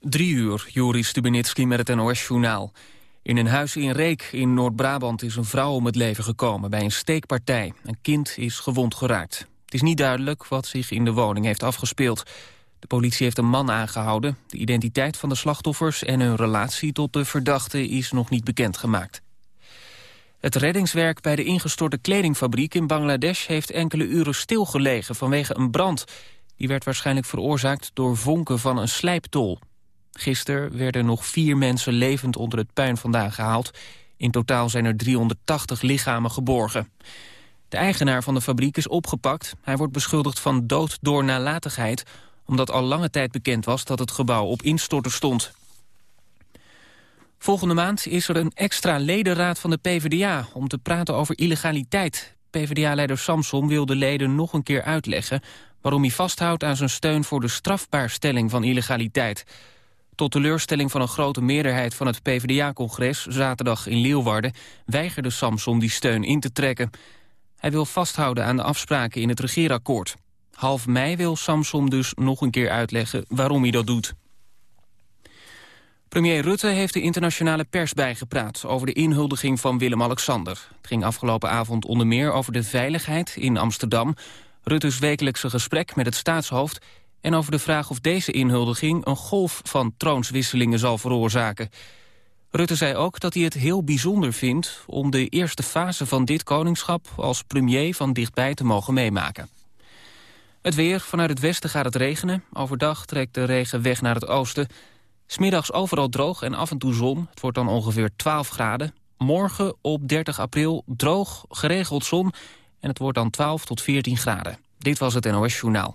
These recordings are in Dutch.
Drie uur, Joris Stubenitski met het NOS-journaal. In een huis in Reek in Noord-Brabant is een vrouw om het leven gekomen bij een steekpartij. Een kind is gewond geraakt. Het is niet duidelijk wat zich in de woning heeft afgespeeld. De politie heeft een man aangehouden. De identiteit van de slachtoffers en hun relatie tot de verdachte is nog niet bekendgemaakt. Het reddingswerk bij de ingestorte kledingfabriek in Bangladesh heeft enkele uren stilgelegen vanwege een brand. Die werd waarschijnlijk veroorzaakt door vonken van een slijptol. Gisteren werden nog vier mensen levend onder het puin vandaan gehaald. In totaal zijn er 380 lichamen geborgen. De eigenaar van de fabriek is opgepakt. Hij wordt beschuldigd van dood door nalatigheid... omdat al lange tijd bekend was dat het gebouw op instorten stond. Volgende maand is er een extra ledenraad van de PvdA... om te praten over illegaliteit. PvdA-leider Samson wil de leden nog een keer uitleggen... waarom hij vasthoudt aan zijn steun voor de strafbaarstelling van illegaliteit... Tot teleurstelling van een grote meerderheid van het PvdA-congres... zaterdag in Leeuwarden weigerde Samson die steun in te trekken. Hij wil vasthouden aan de afspraken in het regeerakkoord. Half mei wil Samson dus nog een keer uitleggen waarom hij dat doet. Premier Rutte heeft de internationale pers bijgepraat... over de inhuldiging van Willem-Alexander. Het ging afgelopen avond onder meer over de veiligheid in Amsterdam... Rutte's wekelijkse gesprek met het staatshoofd en over de vraag of deze inhuldiging een golf van troonswisselingen zal veroorzaken. Rutte zei ook dat hij het heel bijzonder vindt om de eerste fase van dit koningschap als premier van dichtbij te mogen meemaken. Het weer, vanuit het westen gaat het regenen. Overdag trekt de regen weg naar het oosten. Smiddags overal droog en af en toe zon. Het wordt dan ongeveer 12 graden. Morgen op 30 april droog, geregeld zon. En het wordt dan 12 tot 14 graden. Dit was het NOS Journaal.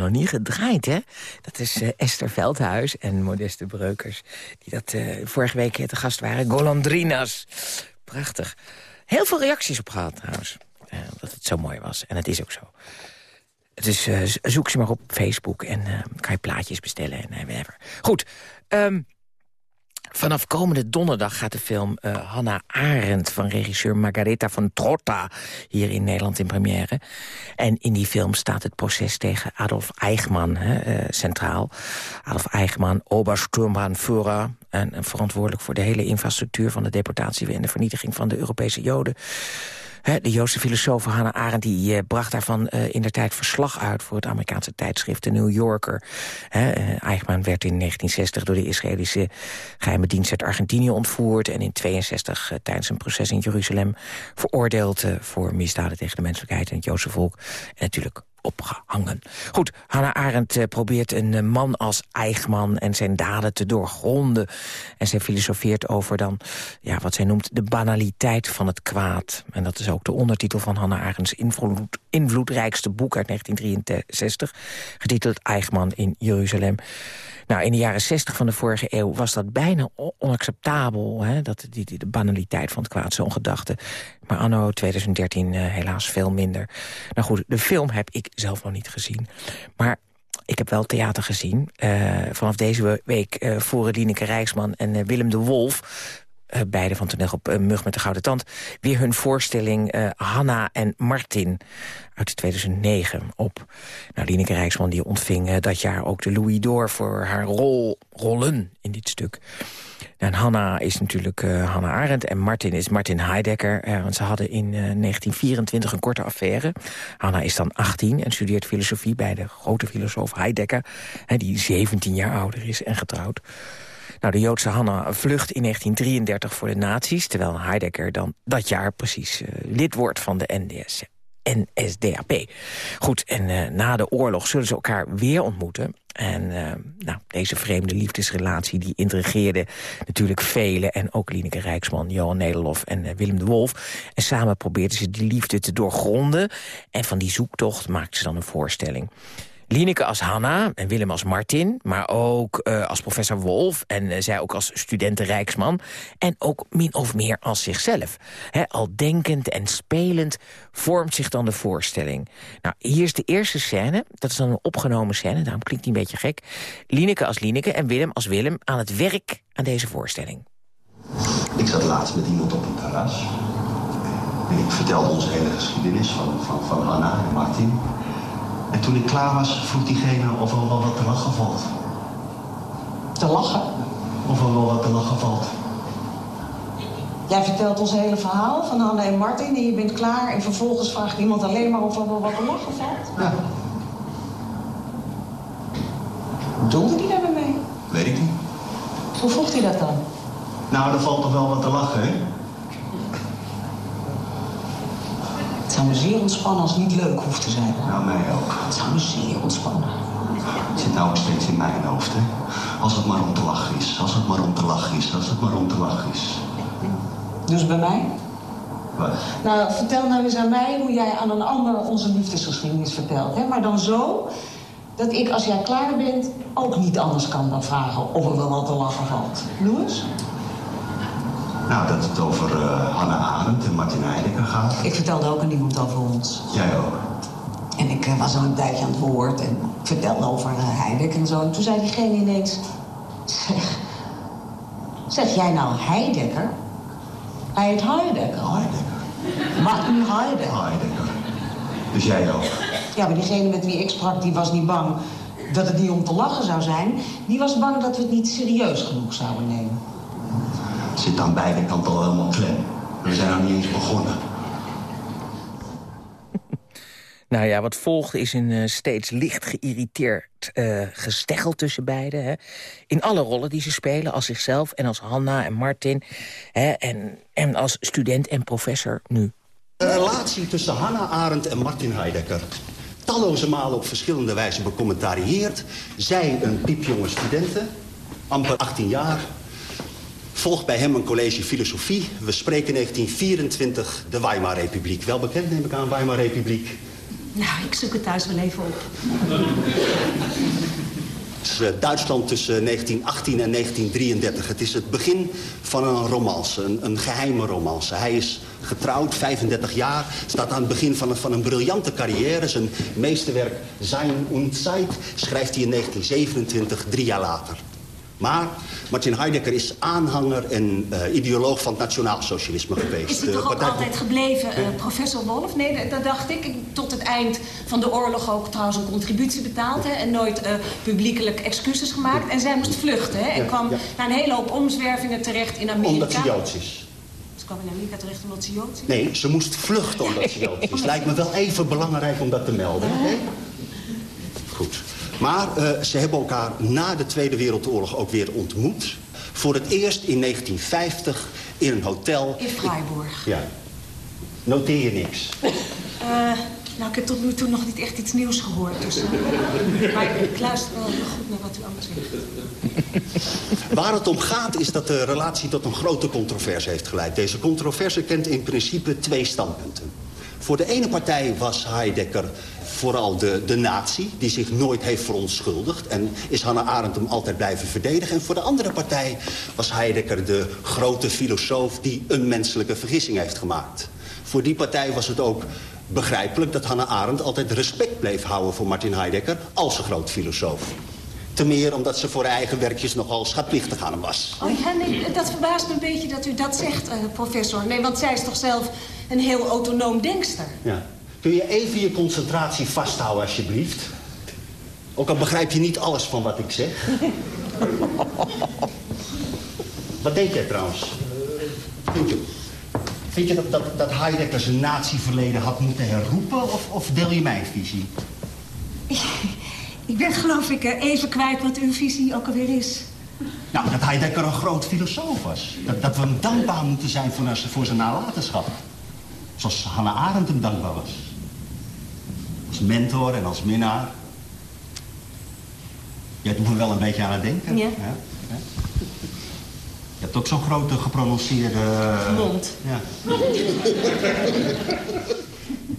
Nog niet gedraaid, hè? Dat is eh, Esther Veldhuis en Modeste Breukers... die dat eh, vorige week te gast waren. Golandrinas. Prachtig. Heel veel reacties op gehad, trouwens. Eh, dat het zo mooi was. En het is ook zo. Z- zoek ze maar op Facebook en kan je plaatjes bestellen en whatever. Goed, ehm, Vanaf komende donderdag gaat de film eh Hannah Arendt... van regisseur Margaretha van Trotta hier in Nederland in première. En in die film staat het proces tegen Adolf Eichmann hè, eh, centraal. Adolf Eichmann, Obersturmbannführer... En, en verantwoordelijk voor de hele infrastructuur van de deportatie... en de vernietiging van de Europese Joden. De Joodse filosoof Hannah Arendt die, eh, bracht daarvan eh, in der tijd verslag uit... voor het Amerikaanse tijdschrift The New Yorker. Eh, Eichmann werd in 1960 door de Israëlische geheime dienst uit Argentinië ontvoerd... en in 62 tijdens een proces in Jeruzalem veroordeeld... voor misdaden tegen de menselijkheid en het Joodse volk. En natuurlijk opgehangen. Goed, Hannah Arendt eh, probeert een eh, man als Eichmann en zijn daden te doorgronden. En zij filosofeert over dan ja, wat zij noemt de banaliteit van het kwaad. En dat is ook de ondertitel van Hannah Arendts invloed, invloedrijkste boek uit 1963. Getiteld Eichmann in Jeruzalem. Nou, in de jaren 60 van de vorige eeuw was dat bijna on- onacceptabel. Hè? Dat, die, die, de banaliteit van het kwaad, zo'n gedachte. Maar anno 2013 eh, helaas veel minder. Nou goed, de film heb ik zelf nog niet gezien. Maar ik heb wel theater gezien. Eh, vanaf deze we- week eh voeren Rijksman en eh, Willem de Wolf... eh, beide van toneel op eh, Mug met de Gouden Tand... weer hun voorstelling eh, Hanna en Martin uit 2009 op. Nou, Dieneke Rijksman die ontving dat jaar ook de Louis d'Or... voor haar rol, rollen in dit stuk. En Hanna is natuurlijk eh Hanna Arendt en Martin is Martin Heidegger. Want ze hadden in eh, 1924 een korte affaire. Hanna is dan 18 en studeert filosofie bij de grote filosoof Heidegger... Die 17 jaar ouder is en getrouwd. Nou, de Joodse Hanna vlucht in 1933 voor de nazi's... terwijl Heidegger dan dat jaar precies eh, lid wordt van de. NSDAP. Goed, en eh, na de oorlog zullen ze elkaar weer ontmoeten. En eh, nou, deze vreemde liefdesrelatie... die intrigeerde natuurlijk velen. En ook Lieneke Rijksman, Johan Nederlof en Willem de Wolf. En samen probeerden ze die liefde te doorgronden. En van die zoektocht maakten ze dan een voorstelling. Lieneke als Hanna en Willem als Martin... maar ook uh, als professor Wolf en uh, zij ook als studenten Rijksman... en ook min of meer als zichzelf. Al denkend en spelend vormt zich dan de voorstelling. Nou, hier is de eerste scène. Dat is dan een opgenomen scène, daarom klinkt die een beetje gek. Lieneke als Lieneke en Willem als Willem aan het werk aan deze voorstelling. Ik zat laatst met iemand op een terras. En ik vertelde onze hele geschiedenis van, van, van Hanna en Martin... En toen ik klaar was, vroeg diegene of er wel wat te lachen valt. Te lachen? Of er wel wat te lachen valt. Jij vertelt ons hele verhaal van Anne en Martin en je bent klaar... en vervolgens vraagt iemand alleen maar of er wel wat te lachen valt? Ja. Doelde hij daar mee? Weet ik niet. Hoe vroeg hij dat dan? Nou, er valt toch wel wat te lachen, hè? Zou me zeer ontspannen als het niet leuk hoeft te zijn. Nou, mij ook. Het zou me zeer ontspannen. Het zit nou ook steeds in mijn hoofd, hè? Als het maar om te lachen is, als het maar om te lachen is, als het maar om te lachen is. Dus bij mij? Wat? Nou, vertel nou eens aan mij hoe jij aan een ander onze liefdesgeschiedenis vertelt. Hè? Maar dan zo dat ik, als jij klaar bent, ook niet anders kan dan vragen of er wel wat te lachen valt. Doe eens. Nou, dat het over uh, Hannah Arendt en Martin Heidegger gaat. Ik vertelde ook aan iemand over ons. Jij ook? En ik uh, was al een tijdje aan het woord en ik vertelde over uh, Heidegger en zo. En toen zei diegene ineens... Zeg, zeg jij nou Heidegger? Hij heet Heidegger. Heidegger. Martin Heidegger. Heidegger. Dus jij ook? Ja, maar diegene met wie ik sprak, die was niet bang dat het niet om te lachen zou zijn. Die was bang dat we het niet serieus genoeg zouden nemen. Zit aan beide kanten al helemaal klem. We zijn nog niet eens begonnen. Nou ja, wat volgt is een uh, steeds licht geïrriteerd uh, gesteggel tussen beiden. Hè. In alle rollen die ze spelen, als zichzelf en als Hanna en Martin. Hè, en, en als student en professor nu. De relatie tussen Hannah Arendt en Martin Heidegger. Talloze malen op verschillende wijzen becommentarieerd. Zij een piepjonge studente, amper 18 jaar. Volgt bij hem een college filosofie. We spreken 1924 de Weimar-republiek. Wel bekend, neem ik aan, Weimar-republiek. Nou, ik zoek het thuis wel even op. Het is uh, Duitsland tussen 1918 en 1933. Het is het begin van een romance, een, een geheime romance. Hij is getrouwd, 35 jaar, staat aan het begin van een, van een briljante carrière. Zijn meesterwerk Sein und Zeit schrijft hij in 1927, drie jaar later. Maar Martin Heidegger is aanhanger en uh, ideoloog van het nationaalsocialisme geweest. Is het toch ook altijd gebleven, uh, professor Wolf? Nee, dat, dacht ik. Tot het eind van de oorlog ook trouwens een contributie betaald. Hè, en nooit uh, publiekelijk excuses gemaakt. En zij moest vluchten. Hè, en kwam ja. na een hele hoop omzwervingen terecht in Amerika. Omdat ze Joods is. Ze kwam in Amerika terecht omdat ze Joods is? Nee, ze moest vluchten omdat ze Joods is. Lijkt me wel even belangrijk om dat te melden. Goed. Maar uh, ze hebben elkaar na de Tweede Wereldoorlog ook weer ontmoet. Voor het eerst in 1950 in een hotel. In Freiburg. Ja. Noteer je niks. Uh, nou, ik heb tot nu toe nog niet echt iets nieuws gehoord. Dus, uh, maar ik luister wel heel goed naar wat u allemaal zegt. Waar het om gaat is dat de relatie tot een grote controverse heeft geleid. Deze controverse kent in principe twee standpunten. Voor de ene partij was Heidegger vooral de, de natie... die zich nooit heeft verontschuldigd... en is Hannah Arendt hem altijd blijven verdedigen. En voor de andere partij was Heidegger de grote filosoof... die een menselijke vergissing heeft gemaakt. Voor die partij was het ook begrijpelijk dat Hannah Arendt... altijd respect bleef houden voor Martin Heidegger als een groot filosoof. Te meer omdat ze voor haar eigen werkjes nogal schatplichtig aan hem was. Oh ja, nee, dat verbaast me een beetje dat u dat zegt, uh, professor. Nee, want zij is toch zelf een heel autonoom denkster? Ja. Kun je even je concentratie vasthouden, alsjeblieft? Ook al begrijp je niet alles van wat ik zeg. wat denk jij trouwens? Vind je, vind je dat, dat, dat Heidegger zijn natieverleden had moeten herroepen... Of, of deel je mijn visie? Ik ben geloof ik eh, even kwijt wat uw visie ook alweer is. Nou, dat Heidegger een groot filosoof was. Dat, dat we hem dankbaar moeten zijn voor, voor zijn nalatenschap. Zoals Hannah Arendt hem dankbaar was. Als mentor en als minnaar. Jij doet me wel een beetje aan het denken. Ja. ja. Je hebt ook zo'n grote geprononceerde... Mond. Ja.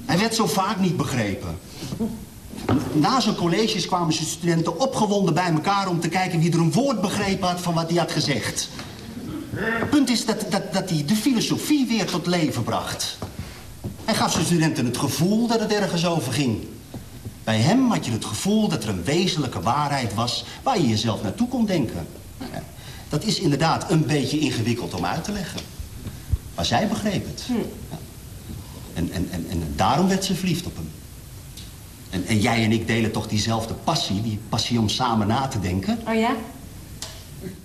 Hij werd zo vaak niet begrepen. Na zijn colleges kwamen zijn studenten opgewonden bij elkaar... om te kijken wie er een woord begrepen had van wat hij had gezegd. Het punt is dat, dat, dat hij de filosofie weer tot leven bracht. Hij gaf zijn studenten het gevoel dat het ergens over ging. Bij hem had je het gevoel dat er een wezenlijke waarheid was... waar je jezelf naartoe kon denken. Dat is inderdaad een beetje ingewikkeld om uit te leggen. Maar zij begreep het. Ja. En, en, en, en daarom werd ze verliefd op hem. En, en jij en ik delen toch diezelfde passie, die passie om samen na te denken. Oh ja?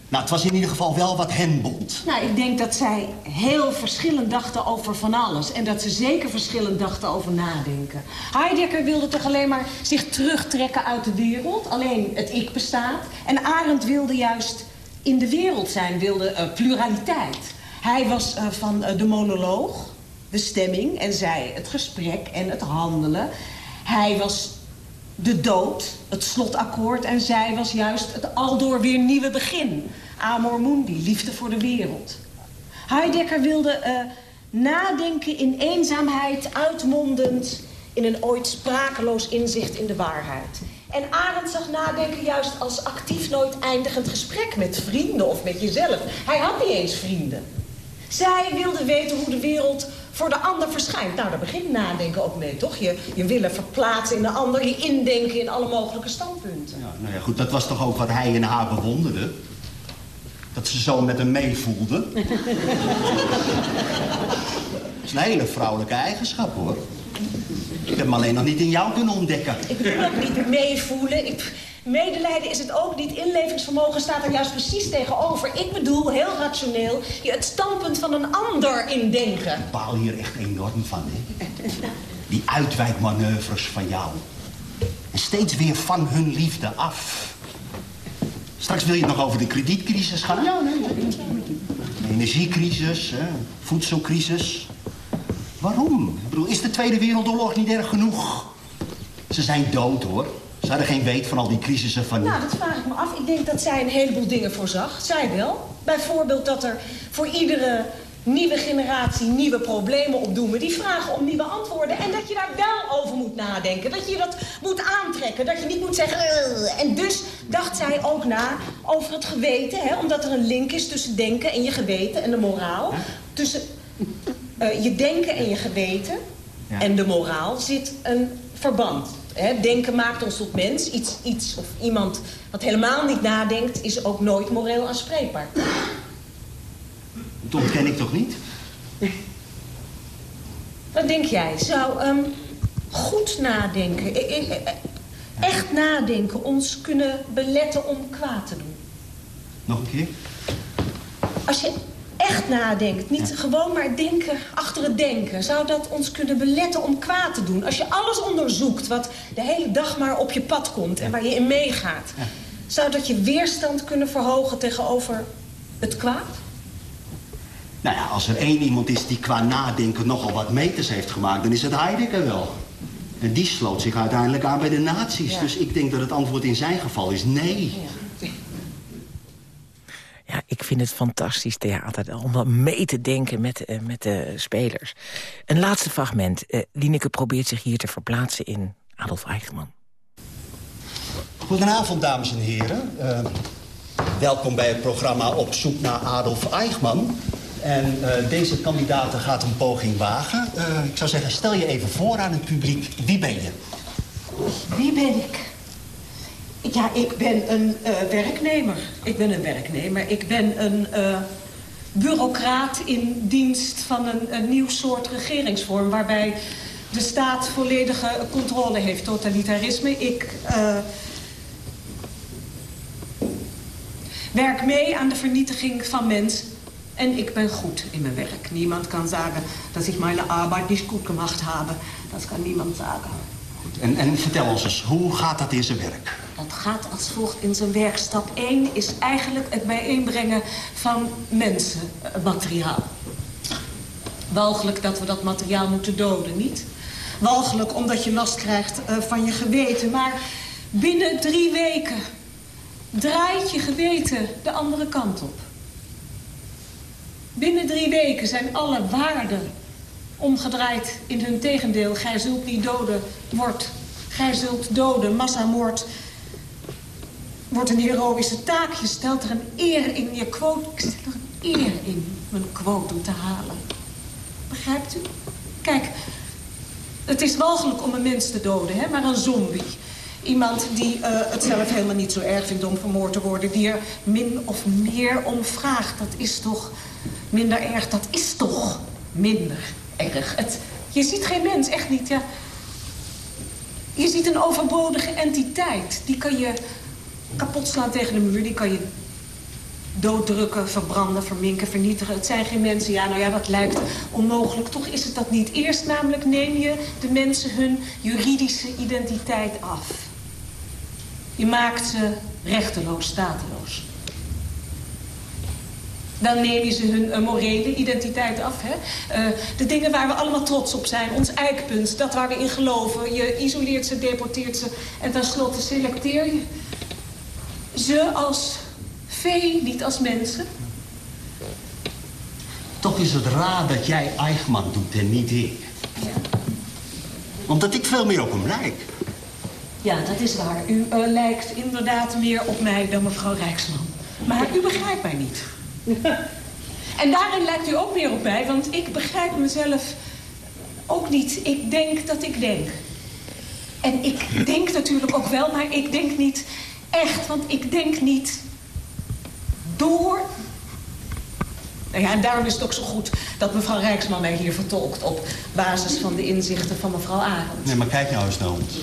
Nou, het was in ieder geval wel wat hen bond. Nou, ik denk dat zij heel verschillend dachten over van alles. En dat ze zeker verschillend dachten over nadenken. Heidegger wilde toch alleen maar zich terugtrekken uit de wereld. Alleen het ik bestaat. En Arendt wilde juist in de wereld zijn, wilde eh, pluraliteit. Hij was eh, van eh, de monoloog, de stemming. En zij het gesprek en het handelen. Hij was de dood, het slotakkoord. En zij was juist het aldoor weer nieuwe begin. Amor mundi, liefde voor de wereld. Heidegger wilde eh, nadenken in eenzaamheid, uitmondend in een ooit sprakeloos inzicht in de waarheid. En Arendt zag nadenken juist als actief nooit eindigend gesprek met vrienden of met jezelf. Hij had niet eens vrienden. Zij wilde weten hoe de wereld voor de ander verschijnt. Nou, daar begint nadenken ook mee, toch? Je, je willen verplaatsen in de ander, je indenken in alle mogelijke standpunten. Ja, nou ja, goed, dat was toch ook wat hij en haar bewonderde? Dat ze zo met hem meevoelde. Dat is een hele vrouwelijke eigenschap, hoor. Ik heb hem alleen nog niet in jou kunnen ontdekken. Ik bedoel ook niet meevoelen. Ik, medelijden is het ook niet. Inlevingsvermogen staat er juist precies tegenover. Ik bedoel, heel rationeel, je het standpunt van een ander indenken. Ik baal hier echt enorm van, hè. Die uitwijkmanoeuvres van jou. En steeds weer van hun liefde af. Straks wil je het nog over de kredietcrisis gaan. Ja, nee. De energiecrisis, hè, voedselcrisis. Waarom? Ik bedoel, is de Tweede Wereldoorlog niet erg genoeg? Ze zijn dood, hoor. Ze hadden geen weet van al die crisissen van... Nou, dat vraag ik me af. Ik denk dat zij een heleboel dingen voorzag. Zij wel. Bijvoorbeeld dat er voor iedere nieuwe generatie nieuwe problemen opdoemen. Die vragen om nieuwe antwoorden. En dat je daar wel over moet nadenken. Dat je dat moet aantrekken. Dat je niet moet zeggen... En dus dacht zij ook na over het geweten. Hè? Omdat er een link is tussen denken en je geweten en de moraal. Tussen eh, je denken en je geweten Ja. en de moraal zit een verband. Hè? Denken maakt ons tot mens. Iets, iets of iemand wat helemaal niet nadenkt... is ook nooit moreel aanspreekbaar. Dat ontken ik toch niet? Wat denk jij? Zou ehm, goed nadenken, e- e- e- echt nadenken... ons kunnen beletten om kwaad te doen? Nog een keer? Als je echt nadenkt, niet gewoon maar denken achter het denken... zou dat ons kunnen beletten om kwaad te doen? Als je alles onderzoekt wat de hele dag maar op je pad komt... en waar je in meegaat... zou dat je weerstand kunnen verhogen tegenover het kwaad? Nou ja, als er één iemand is die qua nadenken nogal wat meters heeft gemaakt... dan is het Heidegger wel. En die sloot zich uiteindelijk aan bij de nazi's. Ja. Dus ik denk dat het antwoord in zijn geval is nee. Ja, ik vind het fantastisch theater om dan mee te denken met, eh, met de spelers. Een laatste fragment. Eh Lineke probeert zich hier te verplaatsen in Adolf Eichmann. Goedenavond, dames en heren. Eh, welkom bij het programma Op zoek naar Adolf Eichmann. En eh, deze kandidaat gaat een poging wagen. Eh, ik zou zeggen, stel je even voor aan het publiek. Wie ben je? Wie ben ik? Ja, ik ben een eh, werknemer. Ik ben een werknemer. Ik ben een eh, bureaucraat in dienst van een, nieuw soort regeringsvorm... waarbij de staat volledige controle heeft, totalitarisme. Ik eh, werk mee aan de vernietiging van mensen. En ik ben goed in mijn werk. Niemand kan zeggen dat ik mijn arbeid niet goed gemaakt heb. Dat kan niemand zeggen. En, en vertel ons eens, hoe gaat dat in zijn werk? Dat gaat als volgt in zijn werk. Stap 1 is eigenlijk het bijeenbrengen van mensenmateriaal. Walgelijk dat we dat materiaal moeten doden, niet? Walgelijk omdat je last krijgt eh, van je geweten. Maar binnen drie weken draait je geweten de andere kant op. Binnen drie weken zijn alle waarden omgedraaid in hun tegendeel. Gij zult niet doden, wordt. Gij zult doden, massamoord. Wordt een heroïsche taak. Je stelt er een eer in je quote. Ik er een eer in mijn quote om te halen. Begrijpt u? Kijk, het is walgelijk om een mens te doden, hè? maar een zombie. Iemand die uh, het zelf helemaal niet zo erg vindt om vermoord te worden. Die er min of meer om vraagt. Dat is toch minder erg. Dat is toch minder erg. Het, je ziet geen mens, echt niet. Ja. Je ziet een overbodige entiteit. Die kan je kapot slaan tegen de muur. Die kan je dooddrukken, verbranden, verminken, vernietigen. Het zijn geen mensen. Ja, nou ja, dat lijkt onmogelijk. Toch is het dat niet. Eerst namelijk neem je de mensen hun juridische identiteit af. Je maakt ze rechteloos, stateloos. Dan neem je ze hun uh, morele identiteit af. Hè? Uh, de dingen waar we allemaal trots op zijn. Ons eikpunt, dat waar we in geloven. Je isoleert ze, deporteert ze. En tenslotte selecteer je ze als vee, niet als mensen. Toch is het raar dat jij Eichmann doet en niet ik. Ja. Omdat ik veel meer op hem lijk. Ja, dat is waar. U uh, lijkt inderdaad meer op mij dan mevrouw Rijksman. Maar u begrijpt mij niet. en daarin lijkt u ook meer op mij, want ik begrijp mezelf ook niet. Ik denk dat ik denk. En ik denk natuurlijk ook wel, maar ik denk niet echt, want ik denk niet door... Nou ja, en daarom is het ook zo goed dat mevrouw Rijksman mij hier vertolkt... op basis van de inzichten van mevrouw Arendt. Nee, maar kijk nou eens naar ons.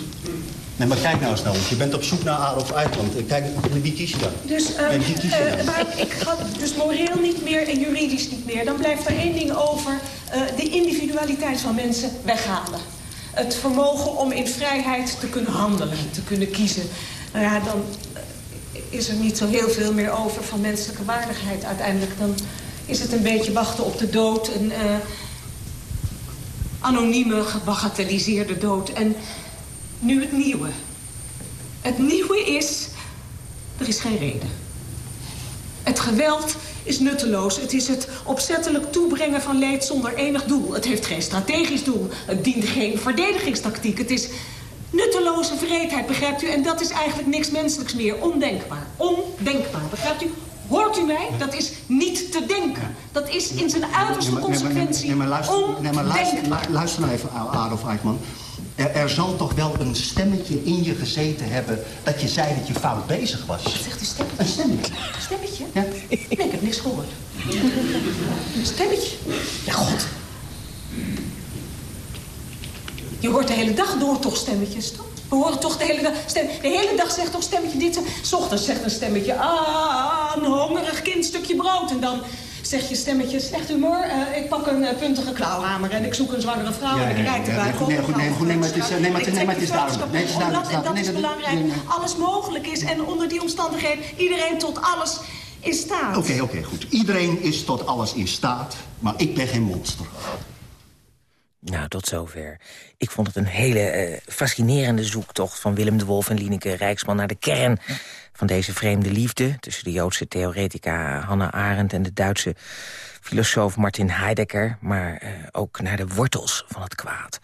Nee, maar kijk nou eens naar ons. Je bent op zoek naar Adolf Eichmann. Kijk, wie kies je dan? Dus, uh, nee, kies je dan? Uh, maar ik ga dus moreel niet meer en juridisch niet meer. Dan blijft er één ding over. Uh, de individualiteit van mensen weghalen. Het vermogen om in vrijheid te kunnen handelen, te kunnen kiezen. Nou ja, dan is er niet zo heel veel meer over van menselijke waardigheid uiteindelijk. Dan is het een beetje wachten op de dood. Een uh, anonieme, gebagatelliseerde dood. En nu het nieuwe. Het nieuwe is... Er is geen reden. Het geweld is nutteloos. Het is het opzettelijk toebrengen van leed zonder enig doel. Het heeft geen strategisch doel. Het dient geen verdedigingstactiek. Het is Nutteloze vreedheid, begrijpt u? En dat is eigenlijk niks menselijks meer. Ondenkbaar. Ondenkbaar, begrijpt u? Hoort u mij? Dat is niet te denken. Dat is in zijn uiterste consequentie nee, maar, luister, nee, maar luister, luister nou even, Adolf Eichmann. Er, er, zal toch wel een stemmetje in je gezeten hebben... dat je zei dat je fout bezig was. Wat zegt u stemmetje? Een stemmetje. Een stemmetje? Ja. Nee, ik heb niks gehoord. Een stemmetje? Ja, god. Je hoort de hele dag door toch stemmetjes, toch? We horen toch de hele dag... Stem, de hele dag zegt toch stemmetje dit... S ochtends zegt een stemmetje... Ah, een hongerig kind, stukje brood. En dan zeg je stemmetje... Slecht humor, uh, ik pak een uh, puntige klauwhamer... en ik zoek een zwangere vrouw ja, en ik rijd erbij. Nee, goed, nee, goed, nee, goed, nee, maar het is, nee, maar, nee, maar het is duidelijk. Nee, het is duidelijk. Dat, dat is belangrijk. Alles mogelijk is en onder die omstandigheden... iedereen tot alles in staat. Oké, okay, oké, okay, goed. Iedereen is tot alles in staat, maar ik ben geen monster. Nou, tot zover. Ik vond het een hele uh, fascinerende zoektocht van Willem de Wolf en Lineke Rijksman naar de kern van deze vreemde liefde... tussen de Joodse theoretica Hannah Arendt en de Duitse filosoof Martin Heidegger... maar uh, ook naar de wortels van het kwaad.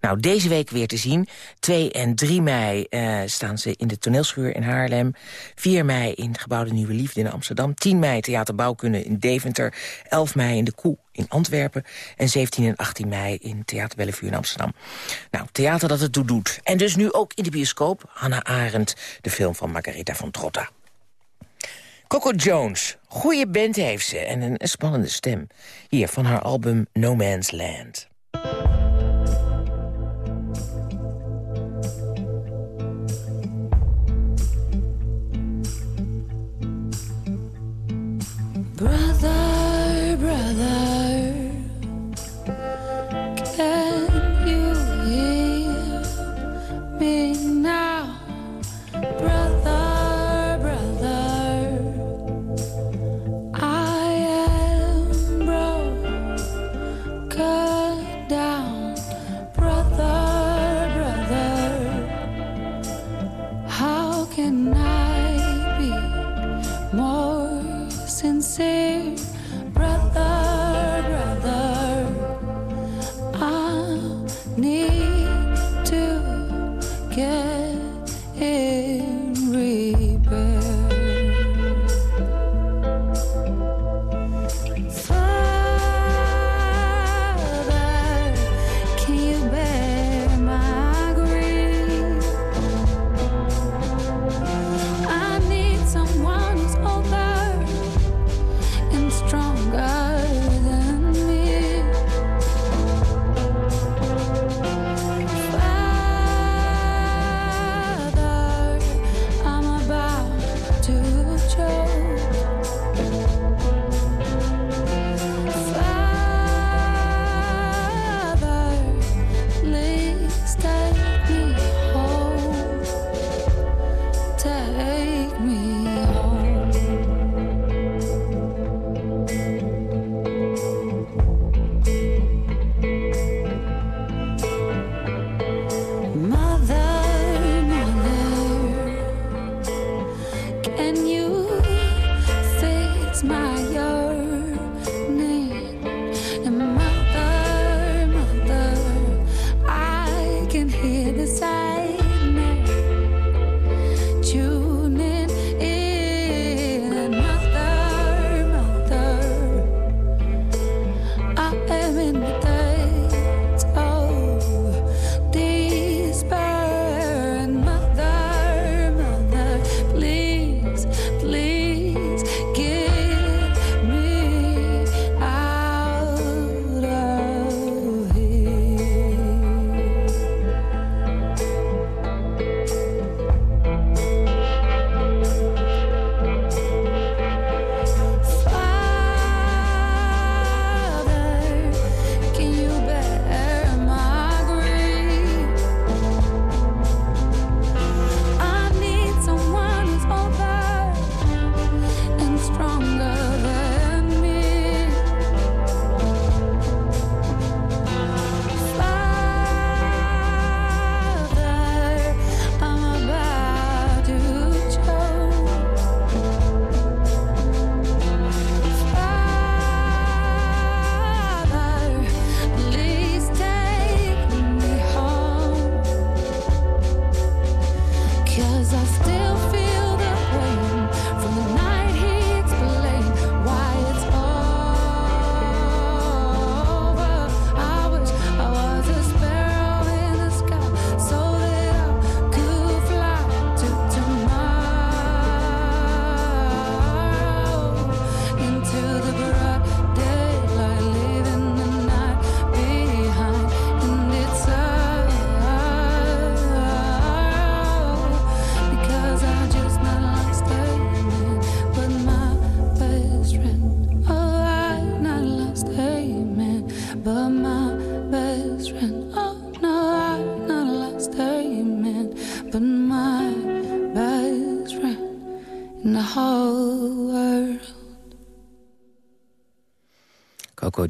Nou, deze week weer te zien. 2 en 3 mei uh, staan ze in de toneelschuur in Haarlem. 4 mei in het gebouw De Nieuwe Liefde in Amsterdam. 10 mei Theater Bouwkunde in Deventer. 11 mei in de Koe in Antwerpen. En 17 en 18 mei in Theater Bellevue in Amsterdam. Nou, theater dat het toe doet. En dus nu ook in de bioscoop Hannah Arendt, de film van Margaretha van Trotta. Coco Jones, goede band heeft ze en een, spannende stem. Hier van haar album No Man's Land.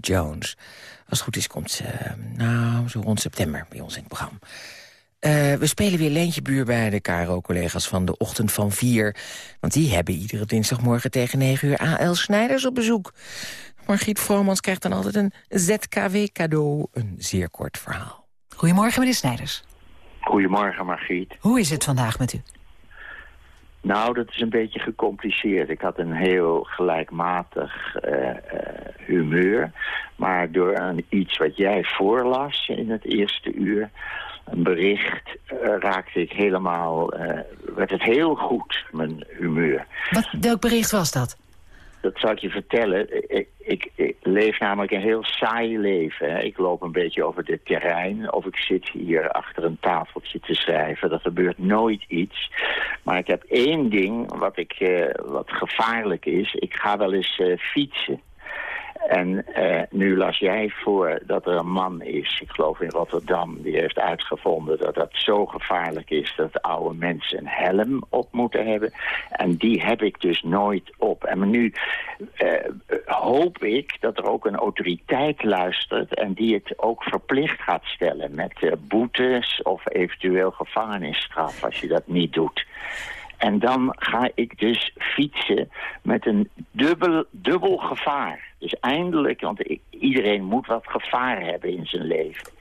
Jones. Als het goed is komt ze, eh, nou, zo rond september bij ons in het programma. Eh, we spelen weer Leentje Buur bij de KRO-collega's van de Ochtend van 4. Want die hebben iedere dinsdagmorgen tegen 9 uur A.L. Snijders op bezoek. Margriet Vromans krijgt dan altijd een ZKW-cadeau. Een zeer kort verhaal. Goedemorgen, meneer Snijders. Goedemorgen, Margriet. Hoe is het vandaag met u? Nou, dat is een beetje gecompliceerd. Ik had een heel gelijkmatig eh, eh, humeur. Maar door een, iets wat jij voorlas in het eerste uur... een bericht, eh, raakte ik helemaal... werd het heel goed, mijn humeur. Wat, welk bericht was dat? Dat zal ik je vertellen. Ik, ik, leef namelijk een heel saai leven. Ik loop een beetje over dit terrein. Of ik zit hier achter een tafeltje te schrijven. Er gebeurt nooit iets. Maar ik heb één ding wat, ik, eh, wat gevaarlijk is. Ik ga wel eens eh, fietsen. En eh, nu las jij voor dat er een man is, ik geloof in Rotterdam, die heeft uitgevonden dat dat zo gevaarlijk is dat oude mensen een helm op moeten hebben. En die heb ik dus nooit op. En nu eh, hoop ik dat er ook een autoriteit luistert en die het ook verplicht gaat stellen met eh, boetes of eventueel gevangenisstraf als je dat niet doet. En dan ga ik dus fietsen met een dubbel, dubbel gevaar. Dus eindelijk, want iedereen moet wat gevaar hebben in zijn leven.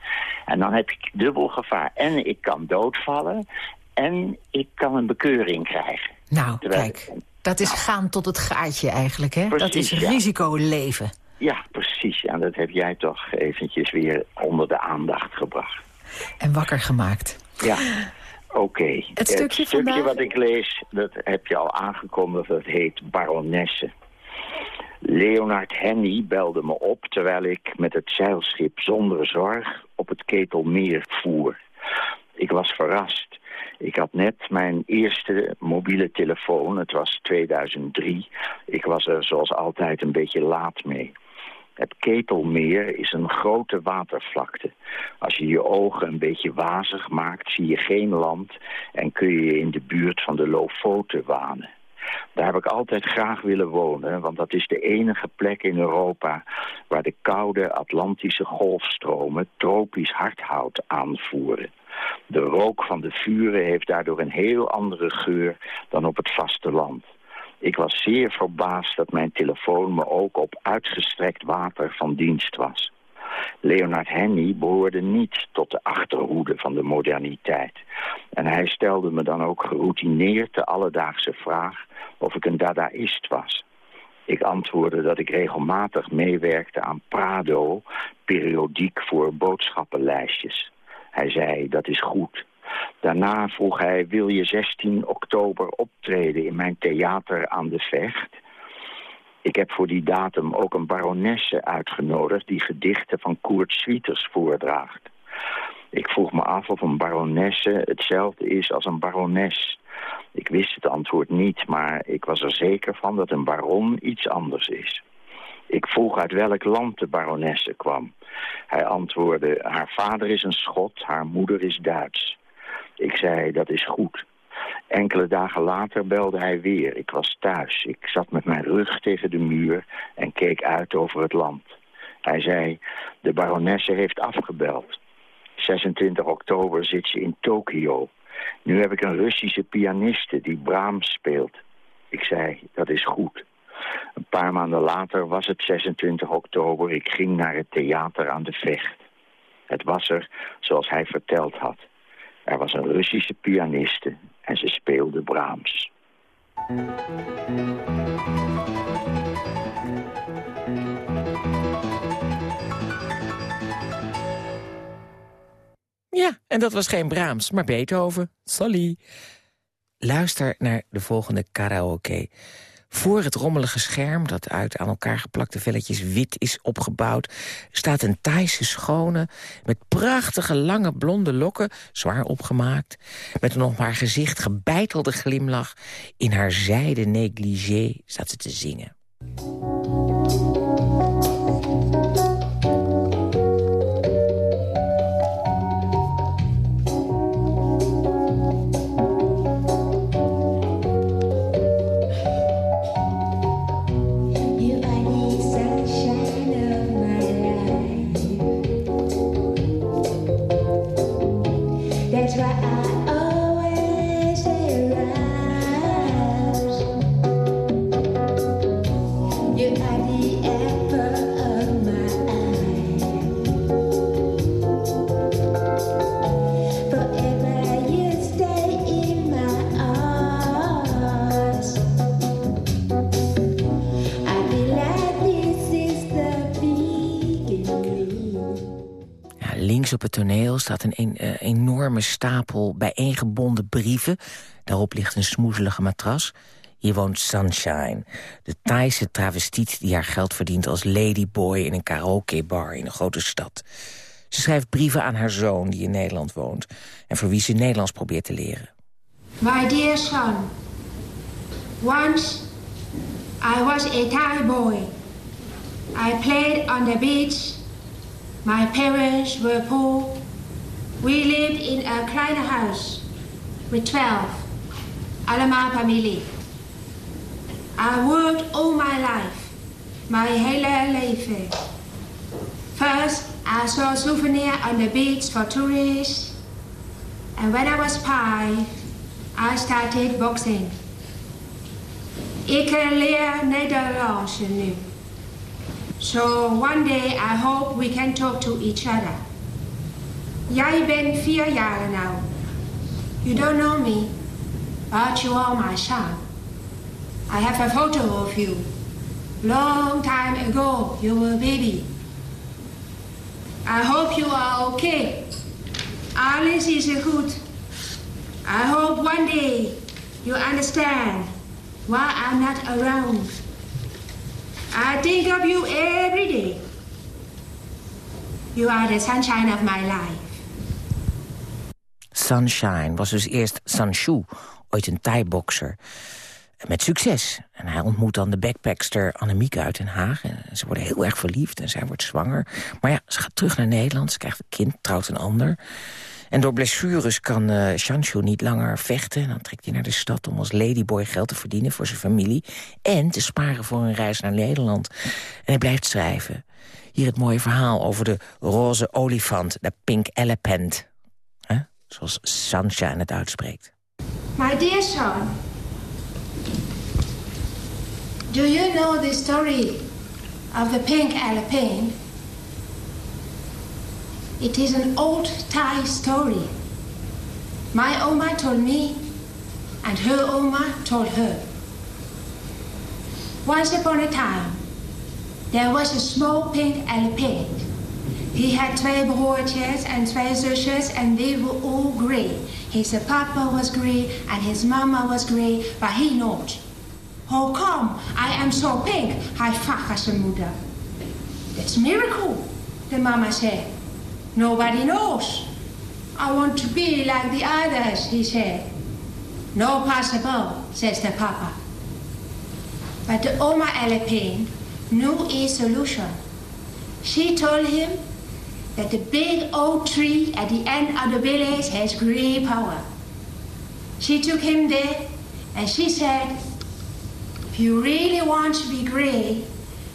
En dan heb ik dubbel gevaar. En ik kan doodvallen en ik kan een bekeuring krijgen. Nou, kijk, dat is gaan tot het gaatje eigenlijk, hè? dat is ja. risico leven. Ja, precies. En dat heb jij toch eventjes weer onder de aandacht gebracht. En wakker gemaakt. Ja, oké. Het stukje vandaag- wat ik lees, dat heb je al aangekondigd, dat heet Baronesse. Leonard Henny belde me op terwijl ik met het zeilschip zonder zorg op het Ketelmeer voer. Ik was verrast. Ik had net mijn eerste mobiele telefoon, het was 2003. Ik was er zoals altijd een beetje laat mee. Het Ketelmeer is een grote watervlakte. Als je je ogen een beetje wazig maakt, zie je geen land... en kun je je in de buurt van de Lofoten wanen. Daar heb ik altijd graag willen wonen, want dat is de enige plek in Europa... waar de koude Atlantische golfstromen tropisch hardhout aanvoeren. De rook van de vuren heeft daardoor een heel andere geur dan op het vasteland. Ik was zeer verbaasd dat mijn telefoon me ook op uitgestrekt water van dienst was. Leonard Henny behoorde niet tot de achterhoede van de moderniteit. En hij stelde me dan ook geroutineerd de alledaagse vraag of ik een dadaïst was. Ik antwoordde dat ik regelmatig meewerkte aan Prado, periodiek voor boodschappenlijstjes. Hij zei, dat is goed. Daarna vroeg hij, wil je 16 oktober optreden in mijn theater aan de Vecht? Ik heb voor die datum ook een baronesse uitgenodigd... die gedichten van Koert Swieters voordraagt. Ik vroeg me af of een baronesse hetzelfde is als een barones. Ik wist het antwoord niet, maar ik was er zeker van dat een baron iets anders is. Ik vroeg uit welk land de baronesse kwam. Hij antwoordde, haar vader is een Schot, haar moeder is Duits. Ik zei, dat is goed. Enkele dagen later belde hij weer. Ik was thuis. Ik zat met mijn rug tegen de muur en keek uit over het land. Hij zei, de baronesse heeft afgebeld. 26 oktober zit ze in Tokio. Nu heb ik een Russische pianiste die Brahms speelt. Ik zei, dat is goed. Een paar maanden later was het 26 oktober. Ik ging naar het theater aan de Vecht. Het was er zoals hij verteld had. Er was een Russische pianiste en ze speelde Brahms. Ja, en dat was geen Brahms, maar Beethoven. Sorry. Luister naar de volgende karaoke. Voor het rommelige scherm, dat uit aan elkaar geplakte velletjes wit is opgebouwd... staat een Thaise schone met prachtige lange blonde lokken, zwaar opgemaakt... met een op haar gezicht gebeitelde glimlach. In haar zijde negligé staat ze te zingen. Op het toneel staat een, eh, enorme stapel bijeengebonden brieven. Daarop ligt een smoezelige matras. Hier woont Sunshine, de Thaise travestiet die haar geld verdient als ladyboy in een karaokebar in een grote stad. Ze schrijft brieven aan haar zoon die in Nederland woont en voor wie ze Nederlands probeert te leren. My dear son, once I was a Thai boy. I played on the beach. My parents were poor. We lived in a kleine house with 12. Allemaal familie. I worked all my life, my hele leven. First, I saw souvenir on the beach for tourists. And when I was five, I started boxing. Ik leer Nederlands nu. So one day I hope we can talk to each other. Jij bent vier jaar now. You don't know me, but you are my son. I have a photo of you. Long time ago, you were a baby. I hope you are okay. Alles is goed. I hope one day you understand why I'm not around. I think of you every day. You are the sunshine of my life. Sunshine was dus eerst Sanshu, ooit een Thai-bokser. Met succes. En hij ontmoet dan de backpackster Annemiek uit Den Haag. En ze worden heel erg verliefd en zij wordt zwanger. Maar ja, ze gaat terug naar Nederland. Ze krijgt een kind, trouwt een ander. En door blessures kan uh, Shanshu niet langer vechten. En dan trekt hij naar de stad om als ladyboy geld te verdienen voor zijn familie. En te sparen voor een reis naar Nederland. En hij blijft schrijven. Hier het mooie verhaal over de roze olifant, de pink elephant. Huh? Zoals Sunshine het uitspreekt. My dear son, do you know the story of the pink elephant? It is an old Thai story. My Oma told me, and her Oma told her. Once upon a time, there was a small pink elephant. He had twee broertjes and twee zusjes, and they were all grey. His papa was grey, and his mama was grey, but he not. How come I am so pink? Hij aan zijn moeder. That's a miracle, the mama said. Nobody knows. I want to be like the others, he said. No possible, says the papa. But the Oma elephant knew a solution. She told him that the big oak tree at the end of the village has great power. She took him there and she said, if you really want to be great,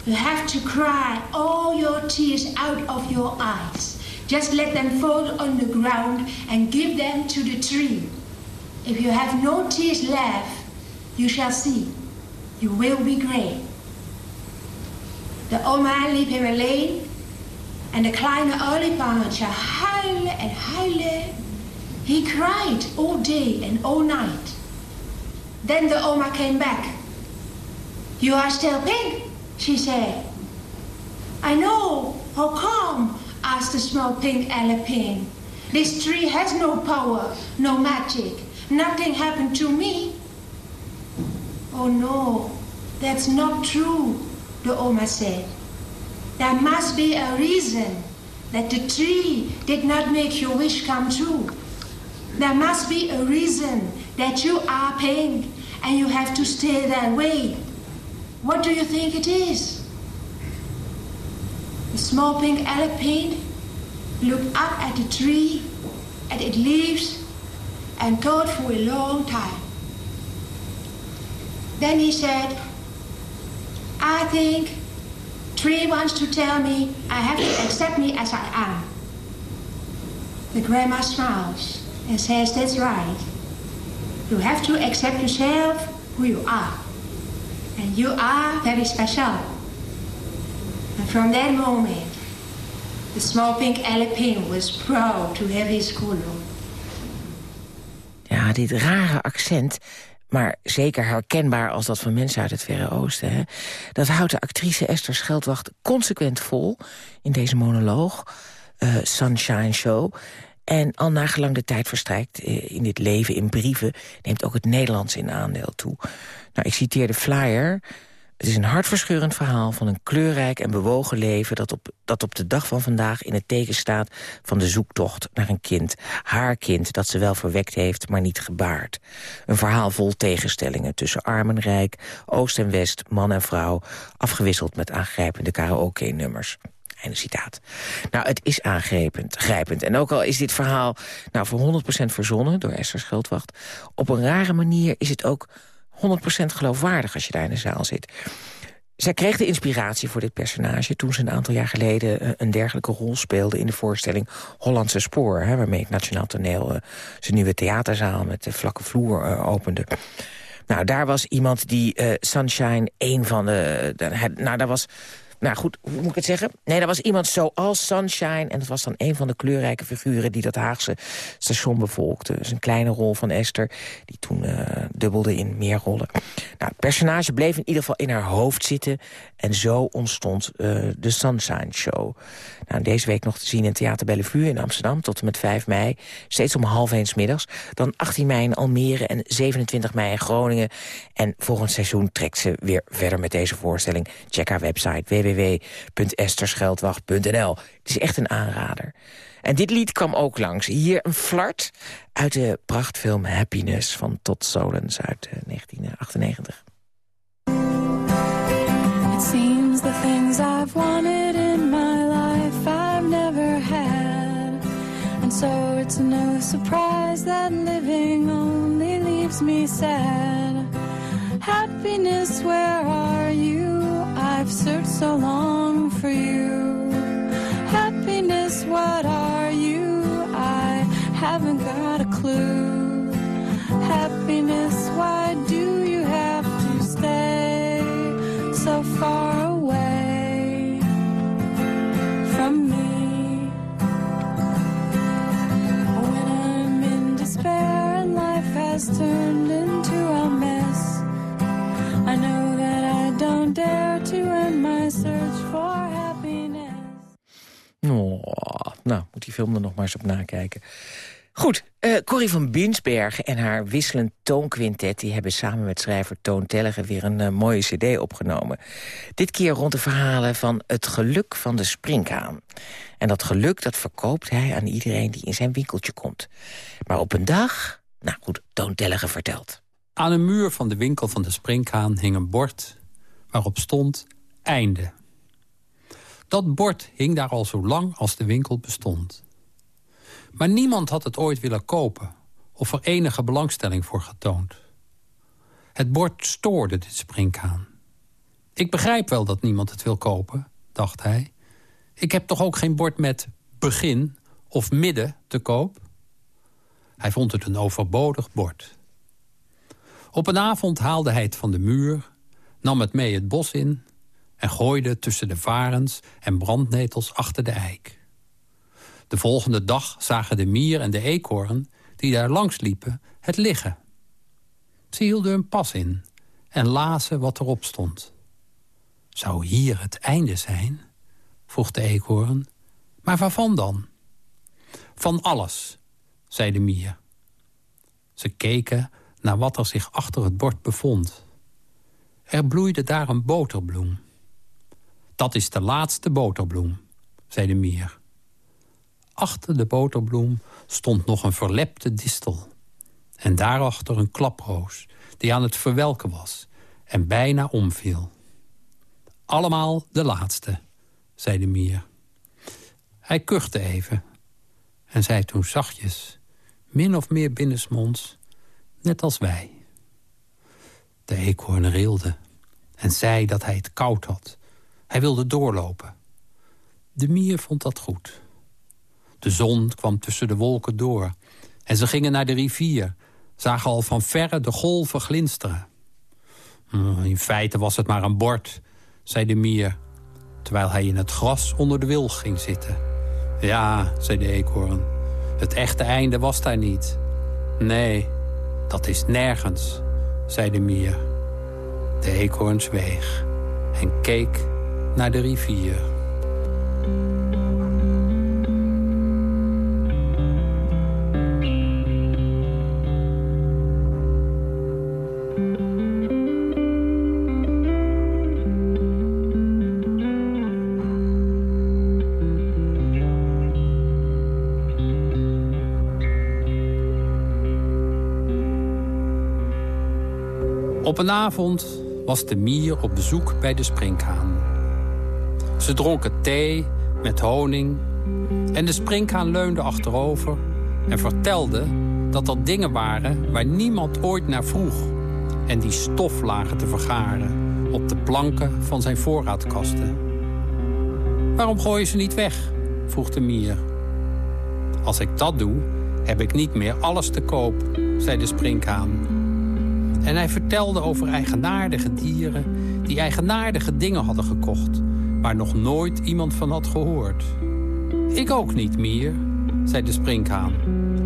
you have to cry all your tears out of your eyes. Just let them fall on the ground and give them to the tree. If you have no tears left, you shall see. You will be great. De oma liep hem alleen en de kleine olifantje huilen en huilen. He cried all day and all night. Then the oma came back. You are still pink, she said. I know. How come? Asked the small pink elephant. This tree has no power, no magic. Nothing happened to me. Oh no, that's not true, the Oma said. There must be a reason that the tree did not make your wish come true. There must be a reason that you are pink and you have to stay that way. What do you think it is? The small pink elephant looked up at the tree, at its leaves, and thought for a long time. Then he said, I think tree wants to tell me I have to accept me as I am. The grandma smiles and says, that's right. You have to accept yourself who you are. And you are very special. From that moment, the small pink elephant was proud to have his color. Ja, dit rare accent, maar zeker herkenbaar als dat van mensen uit het Verre Oosten... Hè, dat houdt de actrice Esther Scheldwacht consequent vol in deze monoloog... Uh, Sunshine Show... En al nagelang de tijd verstrijkt uh, in dit leven in brieven... neemt ook het Nederlands in aandeel toe. Nou, ik citeer de flyer... Het is een hartverscheurend verhaal van een kleurrijk en bewogen leven... Dat op, dat op de dag van vandaag in het teken staat van de zoektocht naar een kind. Haar kind dat ze wel verwekt heeft, maar niet gebaard. Een verhaal vol tegenstellingen tussen arm en rijk, oost en west, man en vrouw... afgewisseld met aangrijpende karaoke-nummers. Einde citaat. Nou, het is aangrijpend, grijpend. En ook al is dit verhaal nou, voor 100% verzonnen door Esther Schildwacht... op een rare manier is het ook 100% geloofwaardig als je daar in de zaal zit. zij kreeg de inspiratie voor dit personage... toen ze een aantal jaar geleden eh, een dergelijke rol speelde... in de voorstelling Hollandse Spoor... Hè, waarmee het Nationaal Toneel uh, zijn nieuwe theaterzaal... met de vlakke vloer uh, opende. Nou, daar was iemand die Sunshine, een van de... de nou, daar was nou goed, hoe moet ik het zeggen? Nee, dat was iemand zoals Sunshine. En dat was dan een van de kleurrijke figuren die dat Haagse station bevolkte. Dus een kleine rol van Esther, die toen uh, dubbelde in meer rollen. Nou, het personage bleef in ieder geval in haar hoofd zitten. En zo ontstond uh, de Sunshine Show. Nou, deze week nog te zien in Theater Bellevue in Amsterdam... tot en met 5 mei, steeds om half eens middags. Dan 18 mei in Almere en 27 mei in Groningen. En volgend seizoen trekt ze weer verder met deze voorstelling. Check haar website www www.esterscheldwacht.nl. Het is echt een aanrader. En dit lied kwam ook langs. Hier een flart uit de prachtfilm Happiness van Todd Solens uit 1998. Seems the things I've wanted in my life I've never had. And so it's no surprise that living only leaves me sad. Happiness, where are you? I've searched so long for you. Happiness, what are you? I haven't got a clue. Happiness, why turned into a mess, I know that I don't dare to end my search for happiness. Nou, moet die film er nog maar eens op nakijken. Goed, uh, Corrie van Binsbergen en haar wisselend toonquintet... die hebben samen met schrijver Toon Tellige weer een uh, mooie cd opgenomen. Dit keer rond de verhalen van het geluk van de springhaan. En dat geluk dat verkoopt hij aan iedereen die in zijn winkeltje komt. Maar op een dag, nou goed, Toon Tellige vertelt. Aan een muur van de winkel van de springhaan hing een bord... waarop stond einde. Dat bord hing daar al zo lang als de winkel bestond. Maar niemand had het ooit willen kopen... of er enige belangstelling voor getoond. Het bord stoorde dit springhaan. Ik begrijp wel dat niemand het wil kopen, dacht hij. Ik heb toch ook geen bord met begin of midden te koop? Hij vond het een overbodig bord. Op een avond haalde hij het van de muur, nam het mee het bos in... en gooide tussen de varens en brandnetels achter de eik. De volgende dag zagen de mier en de eekhoorn, die daar langs liepen, het liggen. Ze hielden hun pas in en lazen wat erop stond. Zou hier het einde zijn? vroeg de eekhoorn. Maar waarvan dan? Van alles, zei de mier. Ze keken naar wat er zich achter het bord bevond. Er bloeide daar een boterbloem. Dat is de laatste boterbloem, zei de mier. Achter de boterbloem stond nog een verlepte distel. En daarachter een klaproos, die aan het verwelken was en bijna omviel. Allemaal de laatste, zei de mier. Hij kuchte even en zei toen zachtjes, min of meer binnensmonds, net als wij. De eekhoorn rilde en zei dat hij het koud had. Hij wilde doorlopen. De mier vond dat goed. De zon kwam tussen de wolken door. En ze gingen naar de rivier. Zagen al van verre de golven glinsteren. Hmm, in feite was het maar een bord, zei de mier. Terwijl hij in het gras onder de wilg ging zitten. Ja, zei de eekhoorn. Het echte einde was daar niet. Nee, dat is nergens, zei de mier. De eekhoorn zweeg en keek naar de rivier. Op een avond was de mier op bezoek bij de springhaan. Ze dronken thee met honing en de springhaan leunde achterover en vertelde dat er dingen waren waar niemand ooit naar vroeg en die stof lagen te vergaren op de planken van zijn voorraadkasten. Waarom gooi je ze niet weg? vroeg de mier. Als ik dat doe, heb ik niet meer alles te koop, zei de sprinkhaan. En hij vertelde over eigenaardige dieren die eigenaardige dingen hadden gekocht, waar nog nooit iemand van had gehoord. Ik ook niet meer, zei de sprinkhaan,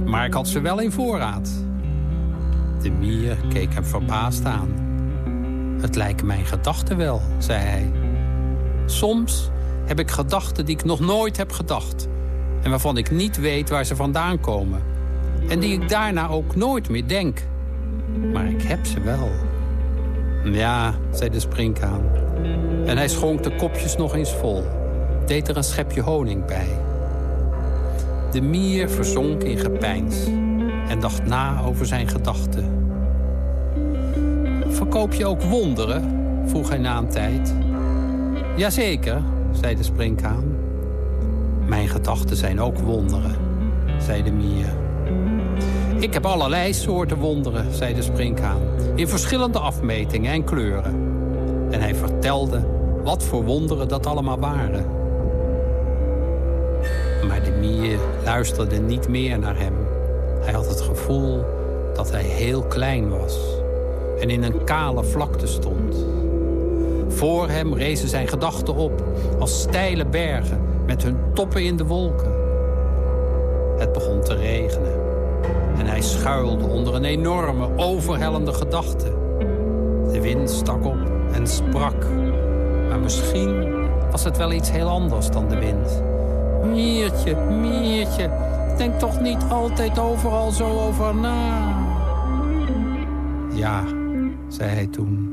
maar ik had ze wel in voorraad. De mier keek hem verbaasd aan. Het lijken mijn gedachten wel, zei hij. Soms heb ik gedachten die ik nog nooit heb gedacht. En waarvan ik niet weet waar ze vandaan komen. En die ik daarna ook nooit meer denk. Maar ik heb ze wel. Ja, zei de sprinkhaan. En hij schonk de kopjes nog eens vol. Deed er een schepje honing bij. De mier verzonk in gepeins. En dacht na over zijn gedachten. Verkoop je ook wonderen? vroeg hij na een tijd. Jazeker, zei de sprinkhaan. Mijn gedachten zijn ook wonderen, zei de mier. Ik heb allerlei soorten wonderen, zei de sprinkhaan. In verschillende afmetingen en kleuren. En hij vertelde wat voor wonderen dat allemaal waren. Maar de mier luisterde niet meer naar hem. Hij had het gevoel dat hij heel klein was. En in een kale vlakte stond. Voor hem rezen zijn gedachten op als steile bergen met hun toppen in de wolken. Het begon te regenen en hij schuilde onder een enorme, overhellende gedachte. De wind stak op en sprak, maar misschien was het wel iets heel anders dan de wind. Miertje, Miertje, denk toch niet altijd overal zo over na. Ja, zei hij toen.